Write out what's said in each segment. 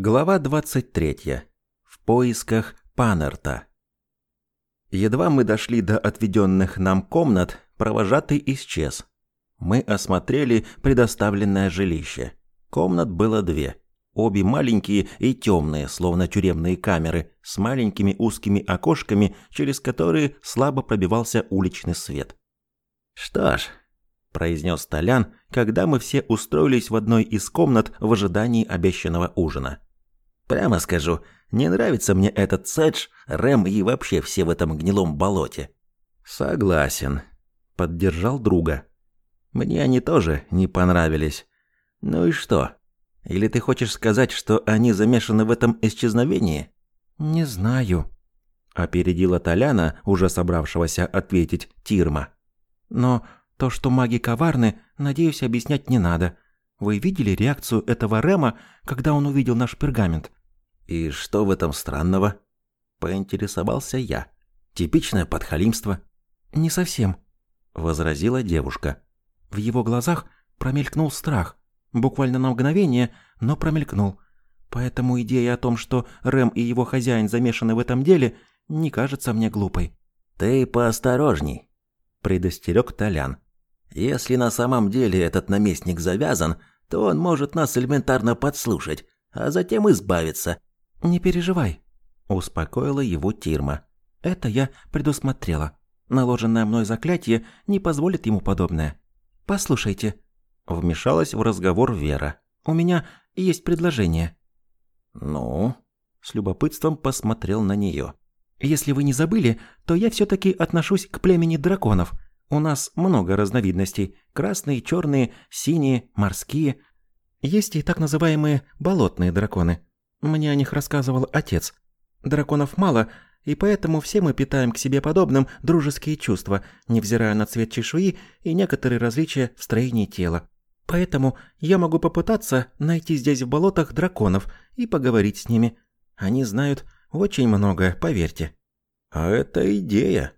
Глава 23. В поисках Панерта. Едва мы дошли до отведенных нам комнат, провожатый исчез. Мы осмотрели предоставленное жилище. Комнат было две. Обе маленькие и темные, словно тюремные камеры, с маленькими узкими окошками, через которые слабо пробивался уличный свет. «Что ж», – произнес Толян, когда мы все устроились в одной из комнат в ожидании обещанного ужина. Прямо скажу, не нравится мне этот Сэдж, Рэм и вообще все в этом гнилом болоте. Согласен, поддержал друга. Мне они тоже не понравились. Ну и что? Или ты хочешь сказать, что они замешаны в этом исчезновении? Не знаю, опередила Толяна, уже собравшегося ответить Тирма. Но то, что маги коварны, надеюсь, объяснять не надо. Вы видели реакцию этого Рема, когда он увидел наш пергамент? «И что в этом странного?» – поинтересовался я. «Типичное подхалимство». «Не совсем», – возразила девушка. В его глазах промелькнул страх. Буквально на мгновение, но промелькнул. Поэтому идея о том, что Рэм и его хозяин замешаны в этом деле, не кажется мне глупой. «Ты поосторожней», – предостерег Толян. «Если на самом деле этот наместник завязан, то он может нас элементарно подслушать, а затем избавиться, «Не переживай», – успокоила его Тирма. «Это я предусмотрела. Наложенное мной заклятие не позволит ему подобное. Послушайте», – вмешалась в разговор Вера. «У меня есть предложение». «Ну?» – с любопытством посмотрел на нее. «Если вы не забыли, то я все-таки отношусь к племени драконов. У нас много разновидностей. Красные, черные, синие, морские. Есть и так называемые болотные драконы. Мне о них рассказывал отец. Драконов мало, и поэтому все мы питаем к себе подобным дружеские чувства, невзирая на цвет чешуи и некоторые различия в строении тела. Поэтому я могу попытаться найти здесь в болотах драконов и поговорить с ними. Они знают очень многое, поверьте. А это идея,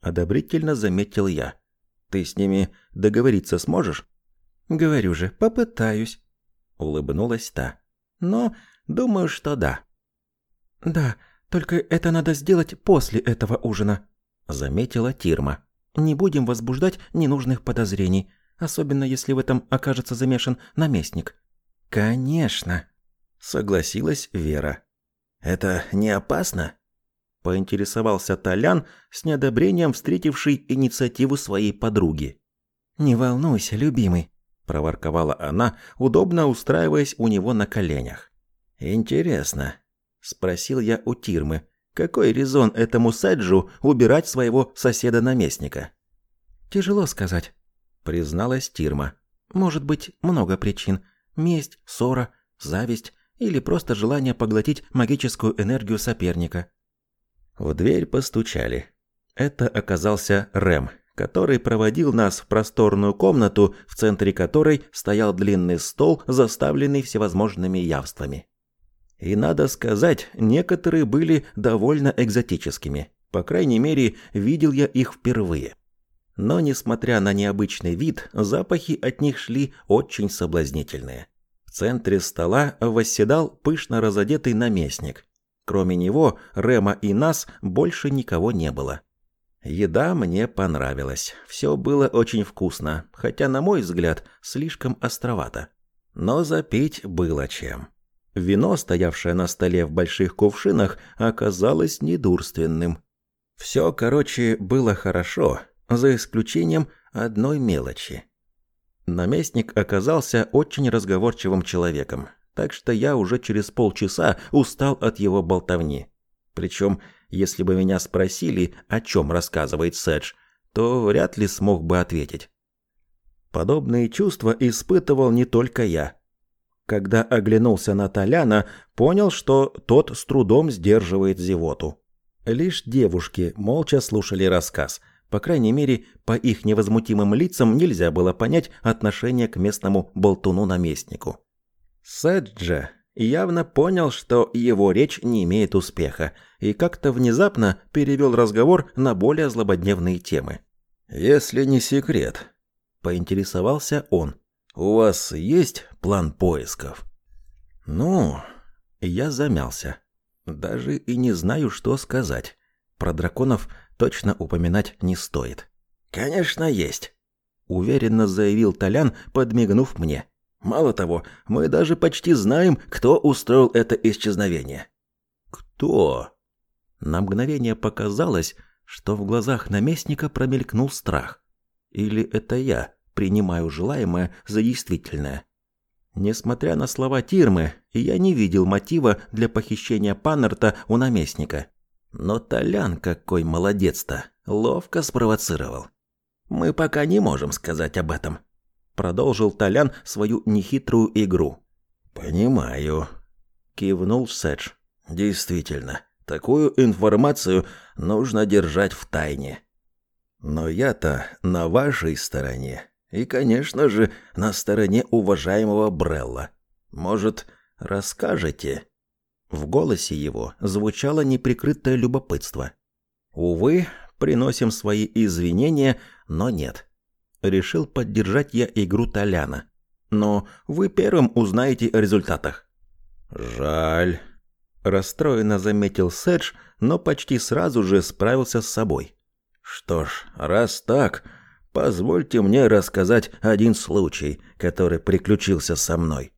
одобрительно заметил я. Ты с ними договориться сможешь? Говорю же, попытаюсь, улыбнулась та. Но Думаю, что да. Да, только это надо сделать после этого ужина, заметила Тирма. Не будем возбуждать ненужных подозрений, особенно если в этом окажется замешан наместник. Конечно, согласилась Вера. Это не опасно? поинтересовался Толян с неодобрением встретивший инициативу своей подруги. Не волнуйся, любимый, проворковала она, удобно устраиваясь у него на коленях. «Интересно», – спросил я у Тирмы, – «какой резон этому Сэджу убирать своего соседа-наместника?» «Тяжело сказать», – призналась Тирма. «Может быть, много причин. Месть, ссора, зависть или просто желание поглотить магическую энергию соперника». В дверь постучали. Это оказался Рэм, который проводил нас в просторную комнату, в центре которой стоял длинный стол, заставленный всевозможными явствами. И надо сказать, некоторые были довольно экзотическими. По крайней мере, видел я их впервые. Но несмотря на необычный вид, запахи от них шли очень соблазнительные. В центре стола восседал пышно разодетый наместник. Кроме него, Рема и нас больше никого не было. Еда мне понравилась. Все было очень вкусно, хотя, на мой взгляд, слишком островато. Но запить было чем. Вино, стоявшее на столе в больших кувшинах, оказалось недурственным. Все, короче, было хорошо, за исключением одной мелочи. Наместник оказался очень разговорчивым человеком, так что я уже через полчаса устал от его болтовни. Причем, если бы меня спросили, о чем рассказывает Сэдж, то вряд ли смог бы ответить. Подобные чувства испытывал не только я. Когда оглянулся на Толяна, понял, что тот с трудом сдерживает зевоту. Лишь девушки молча слушали рассказ. По крайней мере, по их невозмутимым лицам нельзя было понять отношение к местному болтуну-наместнику. Сэджа явно понял, что его речь не имеет успеха, и как-то внезапно перевел разговор на более злободневные темы. «Если не секрет», — поинтересовался он, — «у вас есть план поисков?» «Ну...» Я замялся. Даже и не знаю, что сказать. Про драконов точно упоминать не стоит. «Конечно, есть», — уверенно заявил Толян, подмигнув мне. «Мало того, мы даже почти знаем, кто устроил это исчезновение». «Кто?» На мгновение показалось, что в глазах наместника промелькнул страх. Или это я принимаю желаемое за действительное? Несмотря на слова Тирмы, я не видел мотива для похищения Паннерта у наместника. Но Толян какой молодец-то, ловко спровоцировал. Мы пока не можем сказать об этом. Продолжил Толян свою нехитрую игру. Понимаю, кивнул Сэдж. Действительно, такую информацию нужно держать в тайне. Но я-то на вашей стороне. И, конечно же, на стороне уважаемого Брелла. Может, расскажете?» В голосе его звучало неприкрытое любопытство. «Увы, приносим свои извинения, но нет». Решил поддержать я игру Толяна. «Но вы первым узнаете о результатах». «Жаль», – расстроенно заметил Сэдж, но почти сразу же справился с собой. «Что ж, раз так, Позвольте мне рассказать один случай, который приключился со мной.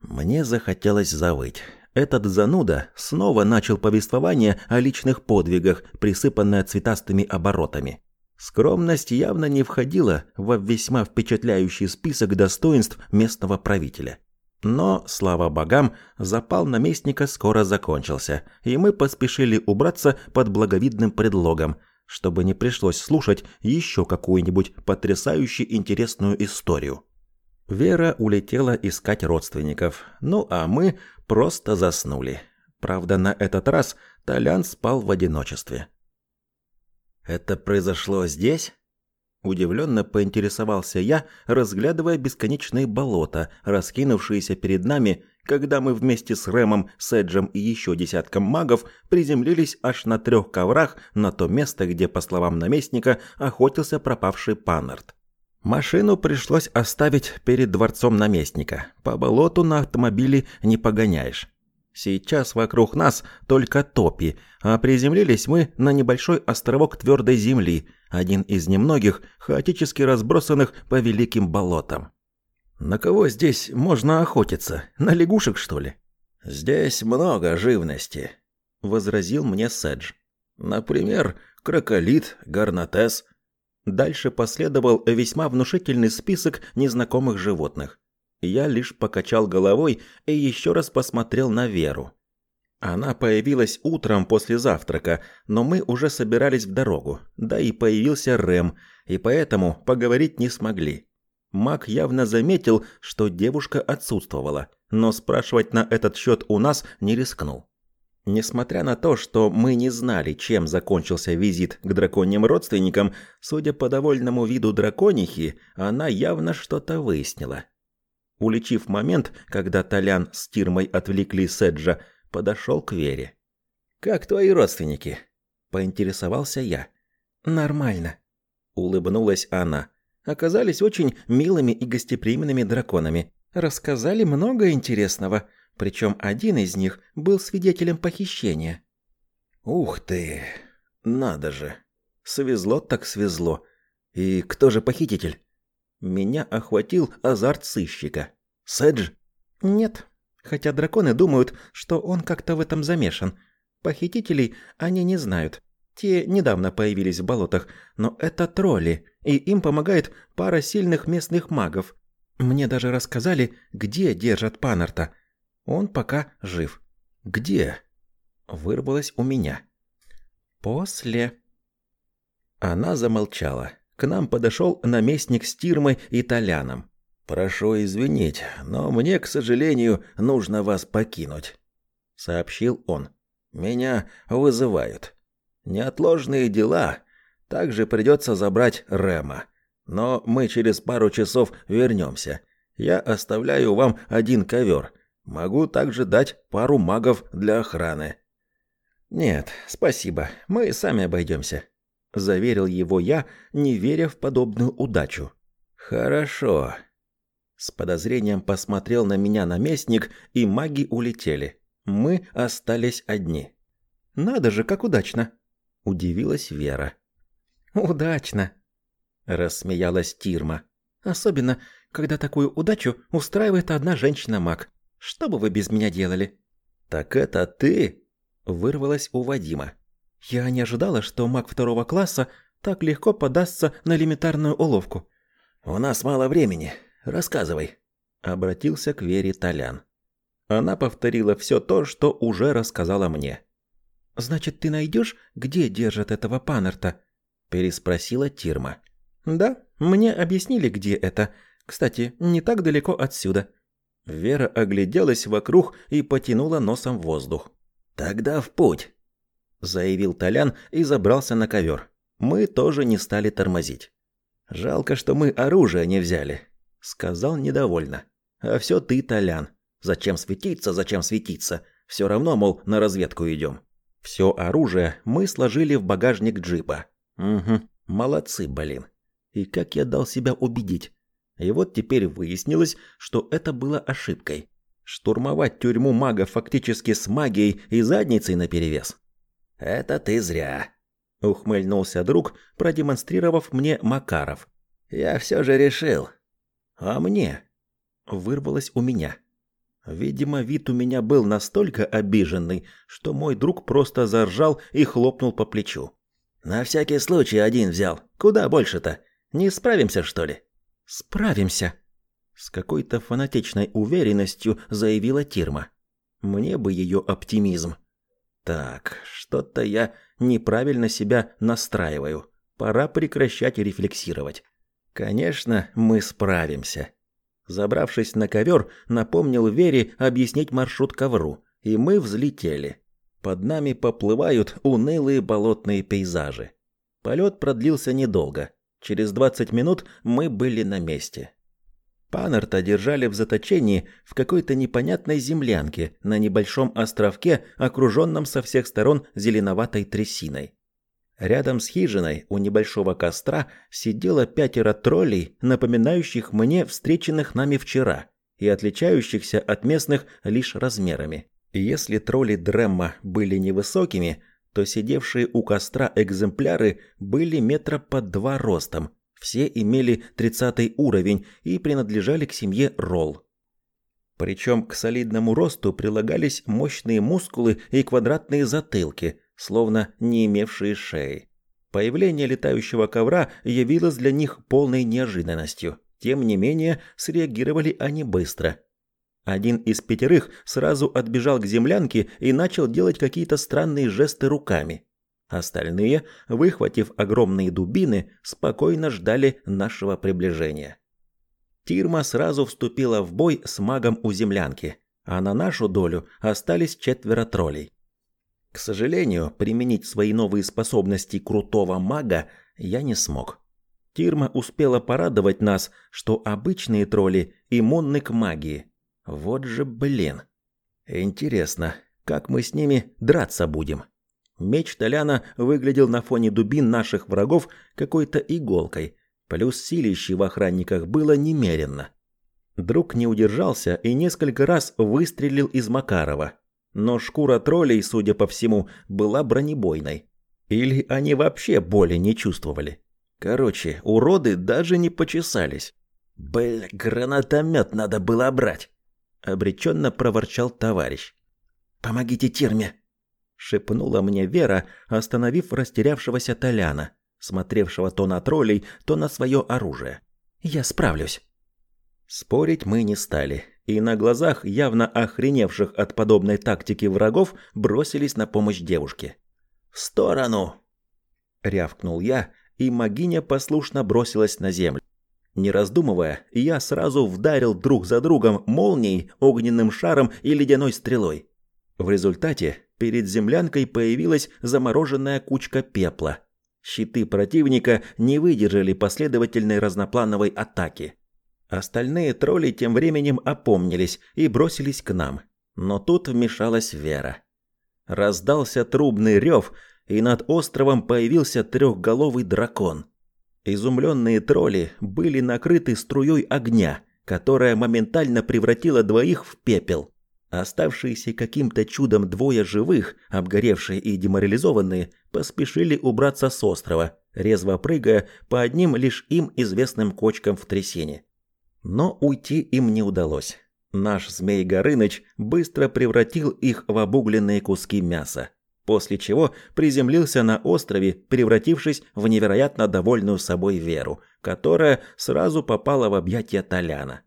Мне захотелось завыть. Этот зануда снова начал повествование о личных подвигах, присыпанное цветастыми оборотами. Скромность явно не входила в весьма впечатляющий список достоинств местного правителя. Но, слава богам, запал наместника скоро закончился, и мы поспешили убраться под благовидным предлогом – чтобы не пришлось слушать еще какую-нибудь потрясающе интересную историю. Вера улетела искать родственников, ну а мы просто заснули. Правда, на этот раз Толян спал в одиночестве. «Это произошло здесь?» Удивленно поинтересовался я, разглядывая бесконечные болота, раскинувшиеся перед нами когда мы вместе с Рэмом, Седжем и еще десятком магов приземлились аж на трех коврах на то место, где, по словам наместника, охотился пропавший Паннард. Машину пришлось оставить перед дворцом наместника. По болоту на автомобиле не погоняешь. Сейчас вокруг нас только топи, а приземлились мы на небольшой островок твердой земли, один из немногих, хаотически разбросанных по великим болотам. На кого здесь можно охотиться? На лягушек, что ли? Здесь много живности, возразил мне Седж. Например, кроколит, гарнатес. Дальше последовал весьма внушительный список незнакомых животных. Я лишь покачал головой и еще раз посмотрел на Веру. Она появилась утром после завтрака, но мы уже собирались в дорогу. Да и появился Рэм, и поэтому поговорить не смогли. Мак явно заметил, что девушка отсутствовала, но спрашивать на этот счет у нас не рискнул. Несмотря на то, что мы не знали, чем закончился визит к драконьим родственникам, судя по довольному виду драконихи, она явно что-то выяснила. Уличив момент, когда Толян с Тирмой отвлекли Седжа, подошел к Вере. «Как твои родственники?» – поинтересовался я. «Нормально», – улыбнулась она оказались очень милыми и гостеприимными драконами. Рассказали много интересного, причем один из них был свидетелем похищения. Ух ты, надо же. Свезло так свезло. И кто же похититель? Меня охватил азарт сыщика. Сэдж? Нет, хотя драконы думают, что он как-то в этом замешан. Похитителей они не знают. Те недавно появились в болотах, но это тролли, и им помогает пара сильных местных магов. Мне даже рассказали, где держат Панарта. Он пока жив. Где? Вырвалось у меня. После. Она замолчала. К нам подошел наместник с Тирмой и Толяном. «Прошу извинить, но мне, к сожалению, нужно вас покинуть», — сообщил он. «Меня вызывают». Неотложные дела. Также придется забрать Рема. Но мы через пару часов вернемся. Я оставляю вам один ковер. Могу также дать пару магов для охраны. Нет, спасибо. Мы сами обойдемся. Заверил его я, не веря в подобную удачу. Хорошо. С подозрением посмотрел на меня наместник, и маги улетели. Мы остались одни. «Надо же, как удачно!» – удивилась Вера. «Удачно!» – рассмеялась Тирма. «Особенно, когда такую удачу устраивает одна женщина-маг. Что бы вы без меня делали?» «Так это ты?» – вырвалась у Вадима. «Я не ожидала, что маг второго класса так легко подастся на элементарную уловку». «У нас мало времени. Рассказывай», – обратился к Вере Толян. Она повторила все то, что уже рассказала мне. «Значит, ты найдешь, где держат этого Паннерта?» – переспросила Тирма. «Да, мне объяснили, где это. Кстати, не так далеко отсюда». Вера огляделась вокруг и потянула носом воздух. «Тогда в путь!» – заявил Толян и забрался на ковер. Мы тоже не стали тормозить. «Жалко, что мы оружие не взяли», – сказал недовольно. «А все ты, Толян. Зачем светиться, зачем светиться? Все равно, мол, на разведку идем». Все оружие мы сложили в багажник джипа. Угу, молодцы, блин. И как я дал себя убедить? И вот теперь выяснилось, что это было ошибкой. Штурмовать тюрьму мага фактически с магией и задницей наперевес. «Это ты зря», — ухмыльнулся друг, продемонстрировав мне Макаров. «Я все же решил». «А мне?» — вырвалось у меня. Видимо, вид у меня был настолько обиженный, что мой друг просто заржал и хлопнул по плечу. «На всякий случай один взял. Куда больше-то? Не справимся, что ли?» «Справимся!» С какой-то фанатичной уверенностью заявила Тирма. Мне бы ее оптимизм. Так, что-то я неправильно себя настраиваю. Пора прекращать рефлексировать. Конечно, мы справимся. Забравшись на ковер, напомнил Вере объяснить маршрут ковру, и мы взлетели. Под нами поплывают унылые болотные пейзажи. Полет продлился недолго. Через 20 минут мы были на месте. Панарта держали в заточении в какой-то непонятной землянке на небольшом островке, окруженном со всех сторон зеленоватой трясиной. Рядом с хижиной у небольшого костра сидело пятеро троллей, напоминающих мне встреченных нами вчера и отличающихся от местных лишь размерами. Если тролли Дремма были невысокими, то сидевшие у костра экземпляры были метра под два ростом. Все имели тридцатый уровень и принадлежали к семье Ролл. Причем к солидному росту прилагались мощные мускулы и квадратные затылки, словно не имевшие шеи. Появление летающего ковра явилось для них полной неожиданностью. Тем не менее, среагировали они быстро – один из пятерых сразу отбежал к землянке и начал делать какие-то странные жесты руками. Остальные, выхватив огромные дубины, спокойно ждали нашего приближения. Тирма сразу вступила в бой с магом у землянки, а на нашу долю остались четверо троллей. К сожалению, применить свои новые способности крутого мага я не смог. Тирма успела порадовать нас, что обычные тролли иммунны к магии – вот же блин. Интересно, как мы с ними драться будем? Меч Толяна выглядел на фоне дубин наших врагов какой-то иголкой, плюс силищи в охранниках было немерено. Друг не удержался и несколько раз выстрелил из Макарова. Но шкура троллей, судя по всему, была бронебойной. Или они вообще боли не чувствовали. Короче, уроды даже не почесались. Блин, гранатомет надо было брать обреченно проворчал товарищ. «Помогите Тирме!» — шепнула мне Вера, остановив растерявшегося Толяна, смотревшего то на троллей, то на свое оружие. «Я справлюсь!» Спорить мы не стали, и на глазах явно охреневших от подобной тактики врагов бросились на помощь девушке. «В сторону!» — рявкнул я, и магиня послушно бросилась на землю. Не раздумывая, я сразу вдарил друг за другом молнией, огненным шаром и ледяной стрелой. В результате перед землянкой появилась замороженная кучка пепла. Щиты противника не выдержали последовательной разноплановой атаки. Остальные тролли тем временем опомнились и бросились к нам. Но тут вмешалась Вера. Раздался трубный рев, и над островом появился трехголовый дракон – Изумленные тролли были накрыты струей огня, которая моментально превратила двоих в пепел. Оставшиеся каким-то чудом двое живых, обгоревшие и деморализованные, поспешили убраться с острова, резво прыгая по одним лишь им известным кочкам в трясине. Но уйти им не удалось. Наш Змей Горыныч быстро превратил их в обугленные куски мяса, после чего приземлился на острове, превратившись в невероятно довольную собой Веру, которая сразу попала в объятия Толяна.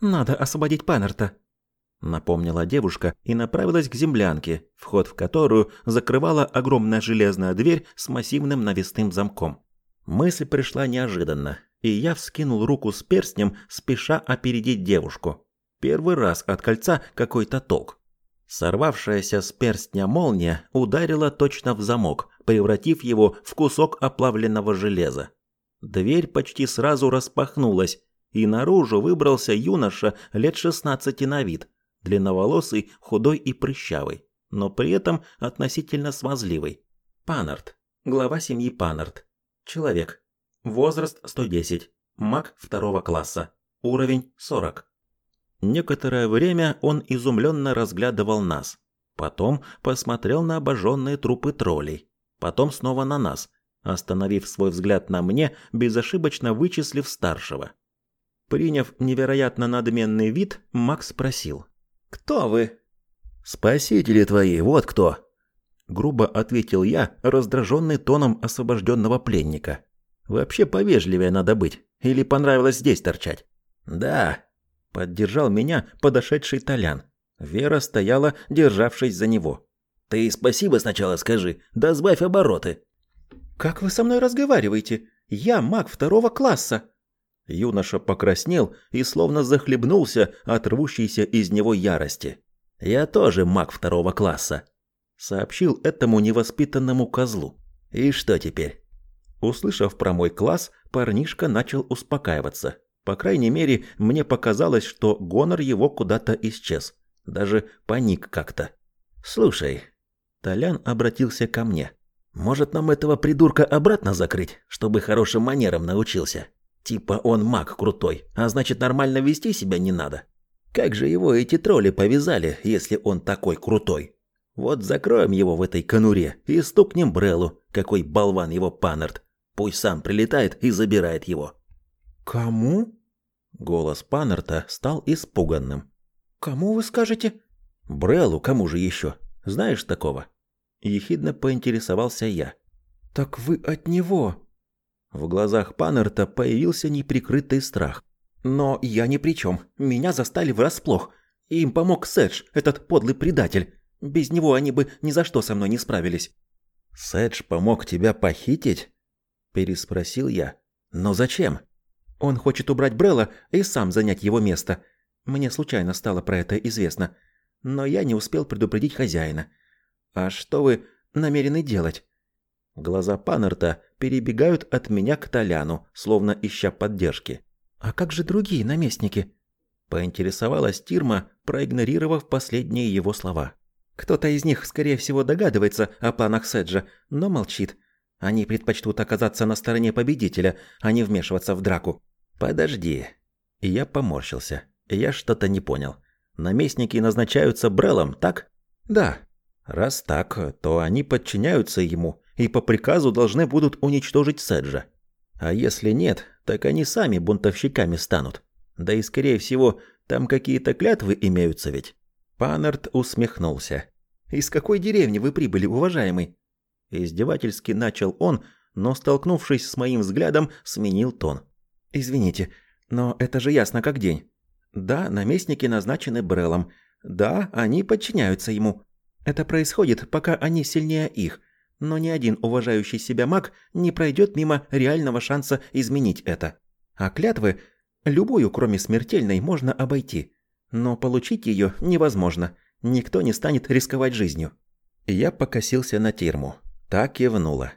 «Надо освободить Паннерта», — напомнила девушка и направилась к землянке, вход в которую закрывала огромная железная дверь с массивным навесным замком. Мысль пришла неожиданно, и я вскинул руку с перстнем, спеша опередить девушку. Первый раз от кольца какой-то толк. Сорвавшаяся с перстня молния ударила точно в замок, превратив его в кусок оплавленного железа. Дверь почти сразу распахнулась, и наружу выбрался юноша лет 16 на вид, длинноволосый, худой и прыщавый, но при этом относительно смазливый. Панарт, глава семьи Панарт. Человек. Возраст 110. Маг второго класса. Уровень 40. Некоторое время он изумленно разглядывал нас. Потом посмотрел на обожженные трупы троллей. Потом снова на нас, остановив свой взгляд на мне, безошибочно вычислив старшего. Приняв невероятно надменный вид, Макс спросил. «Кто вы?» «Спасители твои, вот кто!» Грубо ответил я, раздраженный тоном освобожденного пленника. «Вообще повежливее надо быть. Или понравилось здесь торчать?» «Да», — поддержал меня подошедший Толян. Вера стояла, державшись за него. «Ты спасибо сначала скажи, да сбавь обороты». «Как вы со мной разговариваете? Я маг второго класса!» Юноша покраснел и словно захлебнулся от рвущейся из него ярости. «Я тоже маг второго класса», — сообщил этому невоспитанному козлу. «И что теперь?» Услышав про мой класс, парнишка начал успокаиваться. По крайней мере, мне показалось, что гонор его куда-то исчез. Даже паник как-то. «Слушай», — Толян обратился ко мне, — «может нам этого придурка обратно закрыть, чтобы хорошим манерам научился?» Типа он маг крутой, а значит нормально вести себя не надо. Как же его эти тролли повязали, если он такой крутой? Вот закроем его в этой конуре и стукнем Бреллу, какой болван его Паннерт. Пусть сам прилетает и забирает его. «Кому?» Голос Паннерта стал испуганным. «Кому вы скажете?» «Бреллу, кому же еще? Знаешь такого?» Ехидно поинтересовался я. «Так вы от него?» В глазах Паннерта появился неприкрытый страх. «Но я ни при чем. Меня застали врасплох. Им помог Сэдж, этот подлый предатель. Без него они бы ни за что со мной не справились». «Сэдж помог тебя похитить?» Переспросил я. «Но зачем?» «Он хочет убрать Брелла и сам занять его место. Мне случайно стало про это известно. Но я не успел предупредить хозяина. А что вы намерены делать?» Глаза Паннерта перебегают от меня к Толяну, словно ища поддержки. «А как же другие наместники?» Поинтересовалась Тирма, проигнорировав последние его слова. «Кто-то из них, скорее всего, догадывается о планах Седжа, но молчит. Они предпочтут оказаться на стороне победителя, а не вмешиваться в драку». «Подожди». Я поморщился. Я что-то не понял. Наместники назначаются Брелом, так? Да. Раз так, то они подчиняются ему и по приказу должны будут уничтожить Седжа. А если нет, так они сами бунтовщиками станут. Да и, скорее всего, там какие-то клятвы имеются ведь. Паннерт усмехнулся. «Из какой деревни вы прибыли, уважаемый?» Издевательски начал он, но, столкнувшись с моим взглядом, сменил тон. «Извините, но это же ясно как день. Да, наместники назначены Брелом. Да, они подчиняются ему. Это происходит, пока они сильнее их – но ни один уважающий себя маг не пройдет мимо реального шанса изменить это. А клятвы, любую, кроме смертельной, можно обойти. Но получить ее невозможно. Никто не станет рисковать жизнью. Я покосился на Тирму. Так кивнула.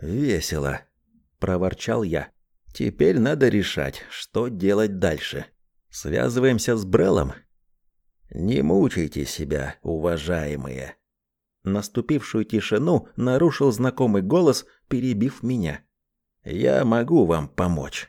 «Весело», – проворчал я. «Теперь надо решать, что делать дальше. Связываемся с Бреллом?» «Не мучайте себя, уважаемые», Наступившую тишину нарушил знакомый голос, перебив меня. «Я могу вам помочь».